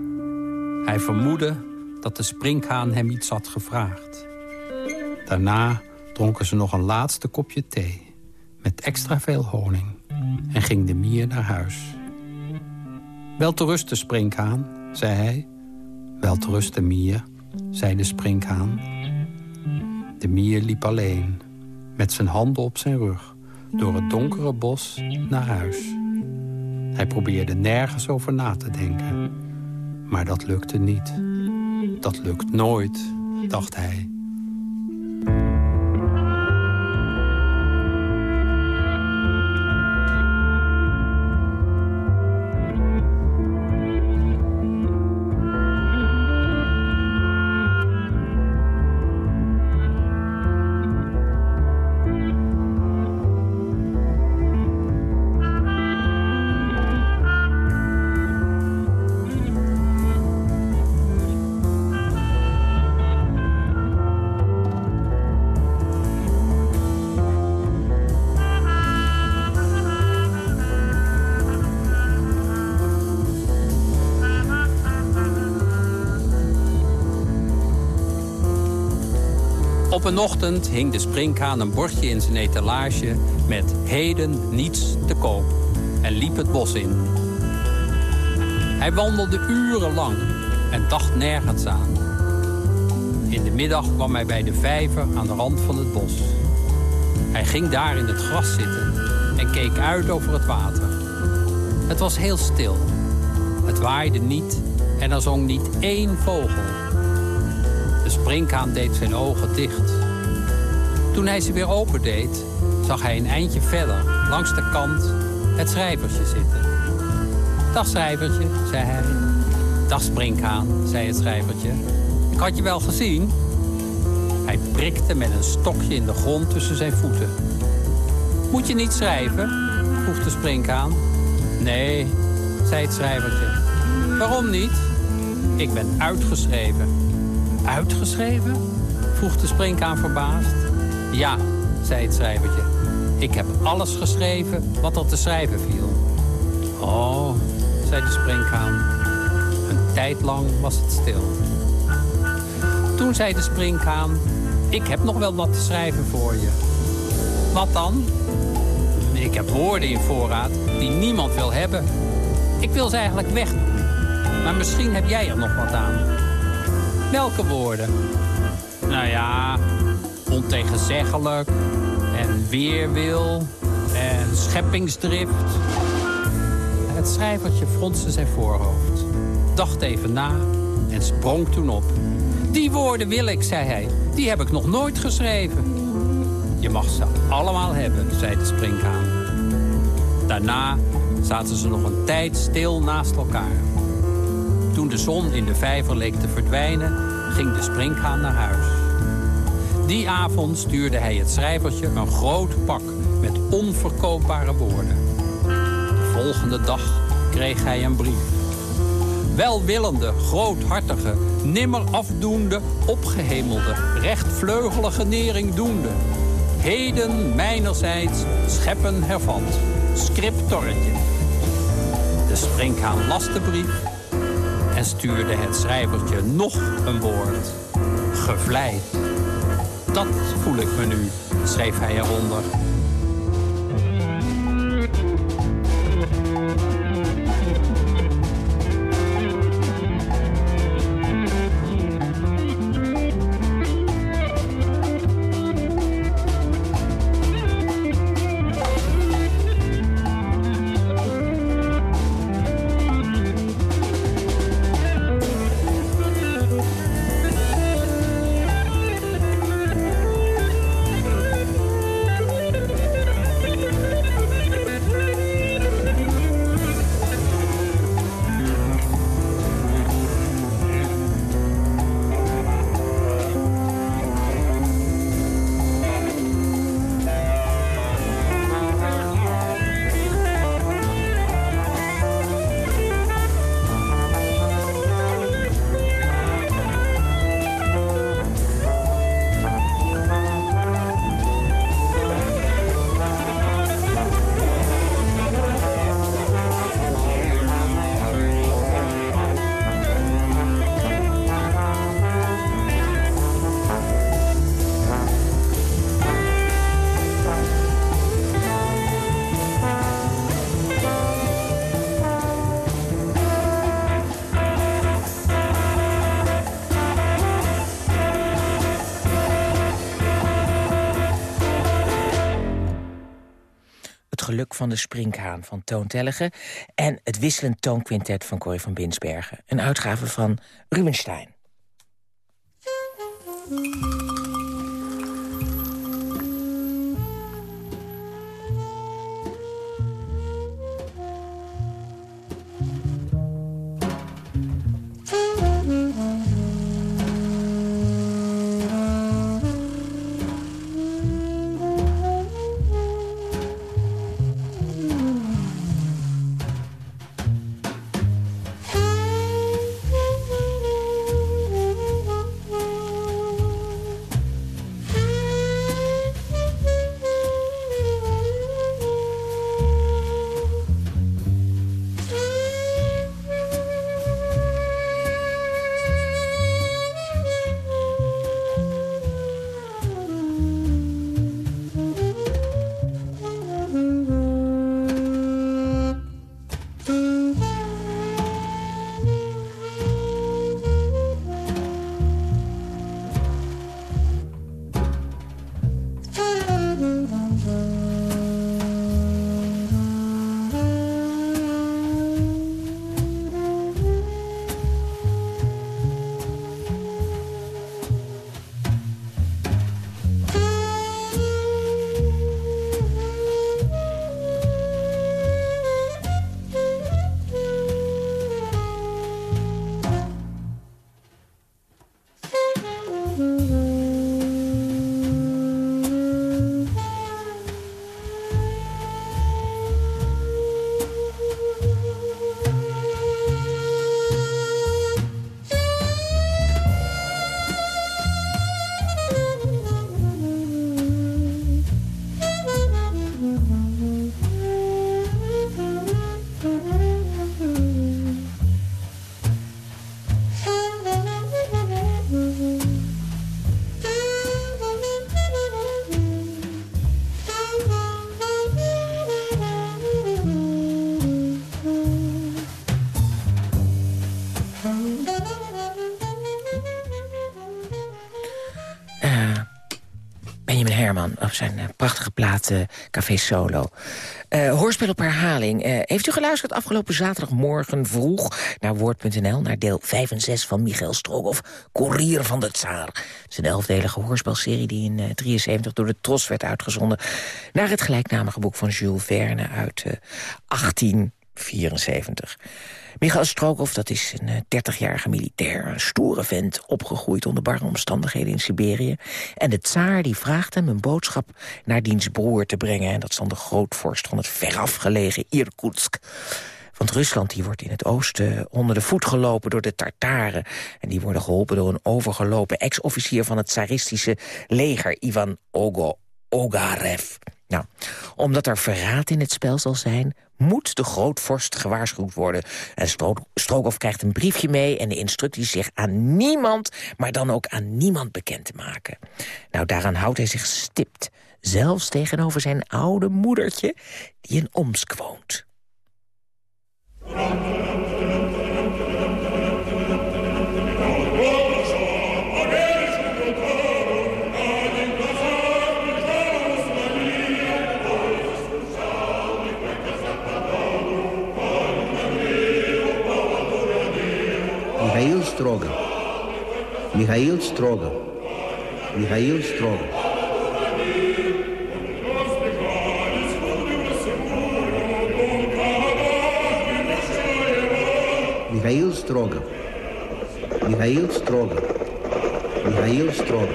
Hij vermoedde dat de sprinkhaan hem iets had gevraagd. Daarna dronken ze nog een laatste kopje thee... met extra veel honing en ging de mier naar huis. Wel te rusten, sprinkhaan, zei hij. Wel te rusten, mier, zei de sprinkhaan. De mier liep alleen, met zijn handen op zijn rug... door het donkere bos naar huis. Hij probeerde nergens over na te denken. Maar dat lukte niet. Dat lukt nooit, dacht hij. Op een ochtend hing de sprinkhaan een bordje in zijn etalage... met heden niets te koop en liep het bos in. Hij wandelde urenlang en dacht nergens aan. In de middag kwam hij bij de vijver aan de rand van het bos. Hij ging daar in het gras zitten en keek uit over het water. Het was heel stil. Het waaide niet en er zong niet één vogel. De sprinkhaan deed zijn ogen dicht. Toen hij ze weer opendeed, zag hij een eindje verder, langs de kant, het schrijvertje zitten. Dag schrijvertje, zei hij. Dag sprinkhaan, zei het schrijvertje. Ik had je wel gezien. Hij prikte met een stokje in de grond tussen zijn voeten. Moet je niet schrijven? vroeg de sprinkhaan. Nee, zei het schrijvertje. Waarom niet? Ik ben uitgeschreven. Uitgeschreven? vroeg de sprinkhaan verbaasd. Ja, zei het schrijvertje. Ik heb alles geschreven wat er te schrijven viel. Oh, zei de sprinkhaan. Een tijd lang was het stil. Toen zei de sprinkhaan... Ik heb nog wel wat te schrijven voor je. Wat dan? Ik heb woorden in voorraad die niemand wil hebben. Ik wil ze eigenlijk wegdoen. Maar misschien heb jij er nog wat aan. Welke woorden? Nou ja, ontegenzeggelijk en weerwil en scheppingsdrift. Het schrijvertje fronste zijn voorhoofd, dacht even na en sprong toen op. Die woorden wil ik, zei hij. Die heb ik nog nooit geschreven. Je mag ze allemaal hebben, zei de springhaan. Daarna zaten ze nog een tijd stil naast elkaar. Toen de zon in de vijver leek te verdwijnen, ging de springhaan naar huis. Die avond stuurde hij het schrijvertje een groot pak met onverkoopbare woorden. De volgende dag kreeg hij een brief. Welwillende, groothartige, nimmer afdoende, opgehemelde, rechtvleugelige nering doende. Heden mijnerzijds scheppen hervat. Scriptorretje. De springhaan las de brief en stuurde het schrijvertje nog een woord. Gevleid. Dat voel ik me nu, schreef hij eronder. Van de Sprinkhaan van Toon Tellige... en het wisselend toonquintet van Corrie van Binsbergen. Een uitgave van Rubenstein. Mm-hmm. Zijn eh, prachtige plaat eh, Café Solo. Uh, hoorspel op herhaling. Uh, heeft u geluisterd afgelopen zaterdagmorgen vroeg naar Woord.nl... naar deel 5 en 6 van Michael Strogoff, Courier van de Tsaar. Het is een elfdelige hoorspelserie die in 1973 door de Tros werd uitgezonden... naar het gelijknamige boek van Jules Verne uit 1874. Michael Strogoff, dat is een 30-jarige militair, een stoere vent... opgegroeid onder barre omstandigheden in Siberië. En de tsaar die vraagt hem een boodschap naar diens broer te brengen. En dat is dan de grootvorst van het verafgelegen Irkutsk. Want Rusland die wordt in het oosten onder de voet gelopen door de Tartaren. En die worden geholpen door een overgelopen ex-officier van het tsaristische leger, Ivan Ogo Ogarev. Nou, omdat er verraad in het spel zal zijn... moet de grootvorst gewaarschuwd worden. En Strogoff krijgt een briefje mee en de instructies zich aan niemand... maar dan ook aan niemand bekend te maken. Nou, daaraan houdt hij zich stipt. Zelfs tegenover zijn oude moedertje, die in Omsk Michail Stroger. Michail Stroger. Michail Strogov. Michail Strogov. Michail Strogov.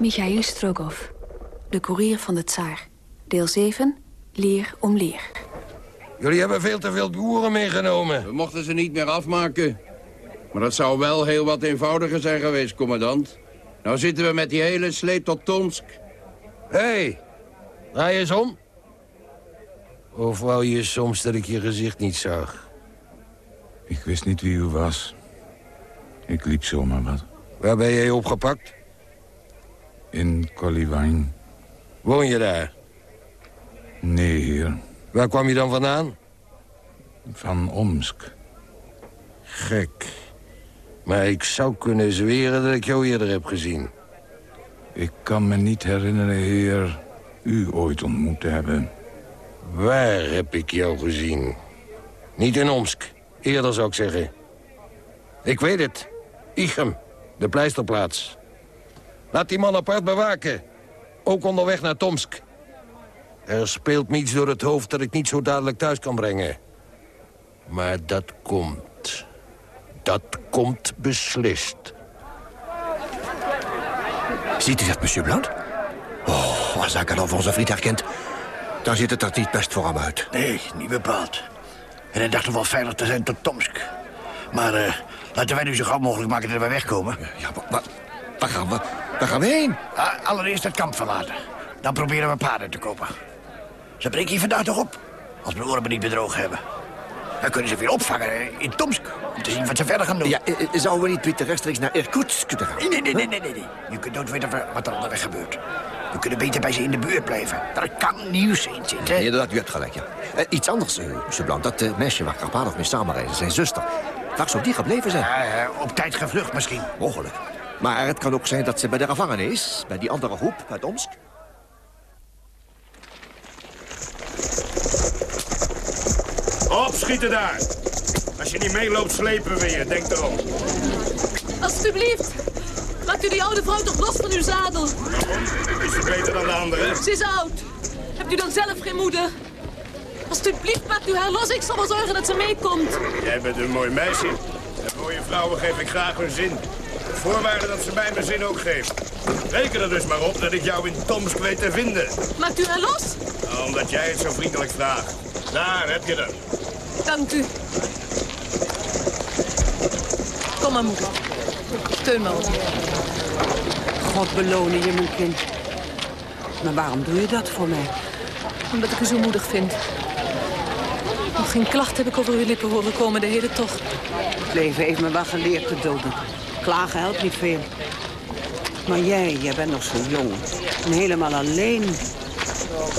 Michail Strogov. de koerier van de tsaar. Deel 7, leer om leer. Jullie hebben veel te veel boeren meegenomen. We mochten ze niet meer afmaken. Maar dat zou wel heel wat eenvoudiger zijn geweest, commandant. Nou zitten we met die hele sleep tot Tomsk. Hé, hey, draai eens om. Of wou je soms dat ik je gezicht niet zag? Ik wist niet wie u was. Ik liep zomaar wat. Waar ben jij opgepakt? In Koliwijn. Woon je daar? Nee, heer. Waar kwam je dan vandaan? Van Omsk. Gek. Maar ik zou kunnen zweren dat ik jou eerder heb gezien. Ik kan me niet herinneren, heer, u ooit ontmoet te hebben. Waar heb ik jou gezien? Niet in Omsk. Eerder zou ik zeggen. Ik weet het. Ichem, de pleisterplaats. Laat die man apart bewaken. Ook onderweg naar Tomsk. Er speelt me iets door het hoofd dat ik niet zo dadelijk thuis kan brengen. Maar dat komt. Dat komt beslist. Ziet u dat, monsieur Blount? Oh, als ik al over onze vriend herkent... dan ziet het er niet best voor hem uit. Nee, niet bepaald. En hij dacht wel veilig te zijn tot Tomsk. Maar uh, laten wij nu zo gauw mogelijk maken dat we wegkomen. Ja, maar, waar gaan we, waar gaan we heen? Uh, allereerst het kamp verlaten. Dan proberen we paarden te kopen. Ze breken hier vandaag toch op, als mijn oren me niet bedrogen hebben. Dan kunnen ze weer opvangen in Tomsk, om te zien wat ze verder gaan doen. Ja, zouden we niet beter rechtstreeks naar Irkutsk kunnen gaan? Nee, nee, nee, nee, nee, nee. Je kunt nooit weten wat er onderweg gebeurt. We kunnen beter bij ze in de buurt blijven. Daar kan nieuws in zitten. Nee, inderdaad, u hebt gelijk, ja. Uh, iets anders, uh. Dat meisje waar Karpanov mee samenreizen, zijn zuster. Waar zou die gebleven zijn? Op tijd gevlucht misschien. Mogelijk. Maar het kan ook zijn dat ze bij de gevangenen is. Bij die andere groep uit Omsk. Opschieten daar! Als je niet meeloopt, slepen we je. Denk erom. Alsjeblieft. Maakt u die oude vrouw toch los van uw zadel. Is ze beter dan de andere? Ze is oud. Hebt u dan zelf geen moeder? Alsjeblieft, maakt u haar los. Ik zal wel zorgen dat ze meekomt. Jij bent een mooi meisje. En mooie vrouwen geef ik graag hun zin. Voorwaarde dat ze mij mijn zin ook geeft. Reken er dus maar op dat ik jou in Tomsk weet te vinden. Maakt u haar los? Omdat jij het zo vriendelijk vraagt. Daar heb je er. Dank u. Kom maar, moeder. Steun me. God belonen je, mijn kind. Maar waarom doe je dat voor mij? Omdat ik u zo moedig vind. Nog geen klacht heb ik over uw lippen horen komen de hele tocht. Het leven heeft me wel geleerd te doden. Klagen helpt niet veel. Maar jij, jij bent nog zo jong. En helemaal alleen.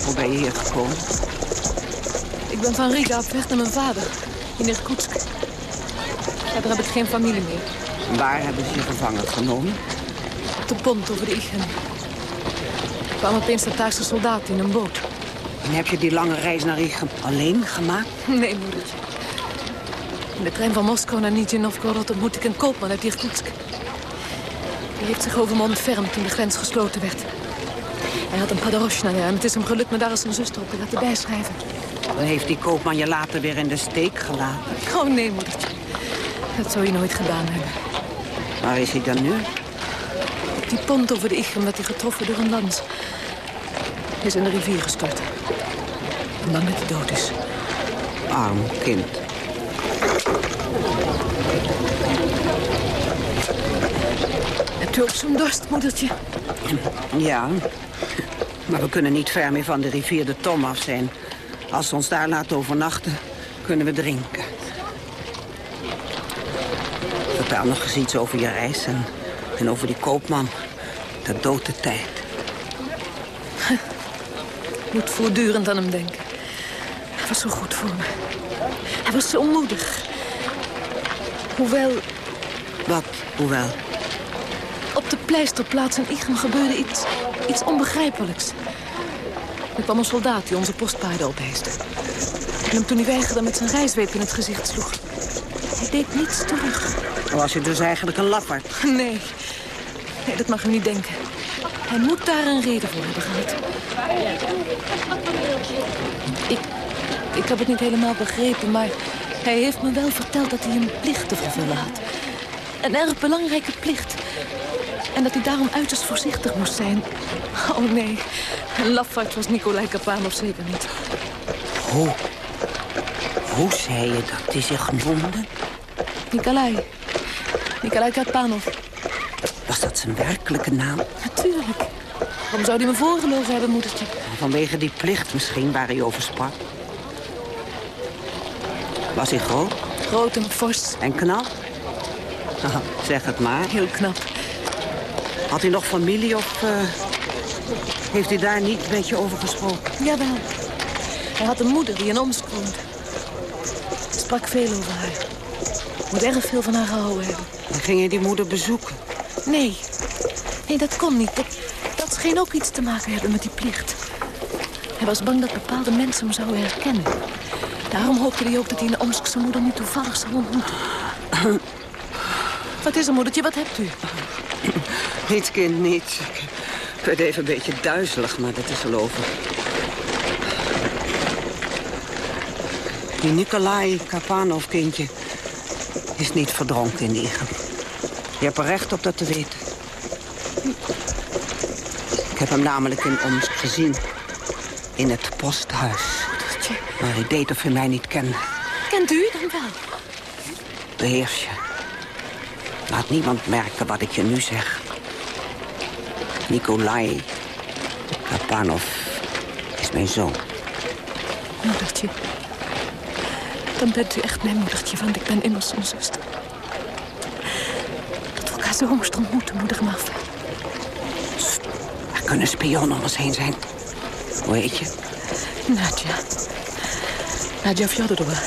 Hoe ben je hier gekomen? Ik ben van Riga op weg naar mijn vader. In Irkutsk. Daar heb ik geen familie meer. Waar hebben ze je gevangen genomen? Op de pont over de Ichem. Er kwam opeens de Thaise soldaat in een boot. En heb je die lange reis naar Ichem alleen gemaakt? Nee, moedertje. De trein van Moskou naar Nizhny Novgorod ontmoette ik een koopman uit Irkutsk. Die heeft zich over me ontfermd toen de grens gesloten werd. Hij had een padoroshna en het is hem gelukt me daar als zijn zuster op te laten bijschrijven. Dan heeft die koopman je later weer in de steek gelaten. Oh nee, moedertje. Dat zou je nooit gedaan hebben. Waar is hij dan nu? Op die pont over de Ichem werd hij getroffen door een lans. Hij is in de rivier gestort. En hij dood is. Arm kind. Hebt u ook zo'n dorst, moedertje? Ja, maar we kunnen niet ver meer van de rivier de Tom af zijn. Als ze ons daar laten overnachten, kunnen we drinken. Vertel nog eens iets over je reis en, en over die koopman. Dat doodt de tijd. Ik moet voortdurend aan hem denken. Hij was zo goed voor me. Hij was zo moedig. Hoewel... Wat, hoewel? Pleisterplaats in Ichem gebeurde iets, iets onbegrijpelijks. Er kwam een soldaat die onze postpaarden opeiste. En hem toen hij weigerde met zijn reisweep in het gezicht sloeg. Hij deed niets terug. Was je dus eigenlijk een lafaard? Nee. Nee, dat mag u niet denken. Hij moet daar een reden voor hebben gehad. Ik, ik heb het niet helemaal begrepen, maar hij heeft me wel verteld dat hij een plicht te vervullen had. Een erg belangrijke plicht. En dat hij daarom uiterst voorzichtig moest zijn. Oh nee, een lafaard was Nikolai Kapanov zeker niet. Hoe? Hoe zei je dat hij zich noemde? Nikolai. Nikolai Kapanov. Was dat zijn werkelijke naam? Natuurlijk. Waarom zou hij me voorgelogen hebben, moedertje? Vanwege die plicht misschien waar hij over sprak. Was hij groot? Groot en fors. En knap? Oh, zeg het maar. Heel knap. Had hij nog familie of uh, heeft hij daar niet een beetje over gesproken? Jawel. Hij had een moeder die in Omsk. Hij sprak veel over haar. Moet erg veel van haar gehouden hebben. En ging je die moeder bezoeken? Nee. Nee, dat kon niet. Dat, dat scheen ook iets te maken hebben met die plicht. Hij was bang dat bepaalde mensen hem zouden herkennen. Daarom hoopte hij ook dat hij een Omsk zijn moeder niet toevallig zou ontmoeten. Wat is er, moedertje? Wat hebt u? Niets, kind, niets. Ik werd even een beetje duizelig, maar dat is geloven. Die Nikolai Kapanov, kindje, is niet verdronken in Ichem. Je hebt er recht op dat te weten. Ik heb hem namelijk in Omsk gezien. In het posthuis. Maar hij deed of hij mij niet kende. Kent u dan wel? Beheers je. Laat niemand merken wat ik je nu zeg. Nikolai Kapanov is mijn zoon. Moedertje. Dan bent u echt mijn moedertje, want ik ben immers zijn zuster. Dat we elkaar zo moesten ontmoeten, moeder Marfa. Er kunnen spionnen om ons heen zijn. Hoe heet je? Nadja. Nadja Fjodorova.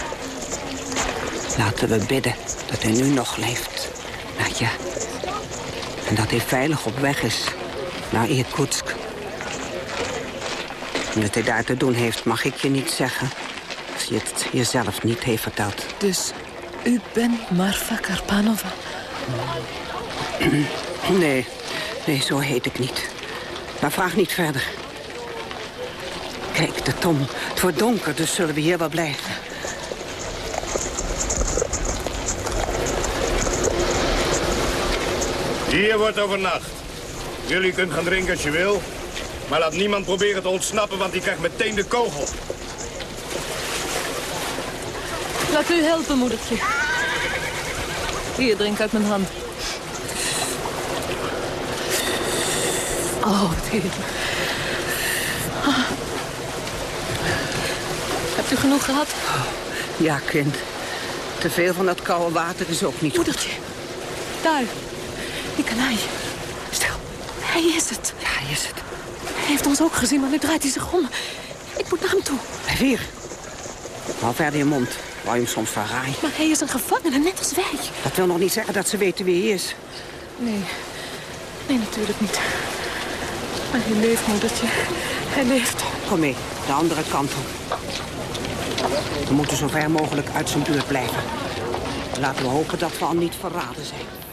Laten we bidden dat hij nu nog leeft. Nadja. En dat hij veilig op weg is naar Irkutsk. En wat hij daar te doen heeft, mag ik je niet zeggen. Als je het jezelf niet heeft verteld. Dus u bent Marfa Karpanova? Nee, nee, zo heet ik niet. Maar vraag niet verder. Kijk, de Tom. Het wordt donker, dus zullen we hier wel blijven. Hier wordt overnacht. Jullie kunt gaan drinken als je wil. Maar laat niemand proberen te ontsnappen, want die krijgt meteen de kogel. Laat u helpen, moedertje. Hier, drink uit mijn hand. Oh, wat heerlijk. Ah. Hebt u genoeg gehad? Ja, kind. Te veel van dat koude water is ook niet Moedertje. Daar. Nikolai. Stil. Hij is het. Ja, hij is het. Hij heeft ons ook gezien, maar nu draait hij zich om. Ik moet naar hem toe. Hier. Hou verder je mond. Wou je hem soms verraaien? Maar hij is een gevangene, net als wij. Dat wil nog niet zeggen dat ze weten wie hij is. Nee, nee, natuurlijk niet. Maar hij leeft, moedertje. Hij leeft. Kom mee, de andere kant op. We moeten zo ver mogelijk uit zijn buurt blijven. Laten we hopen dat we al niet verraden zijn.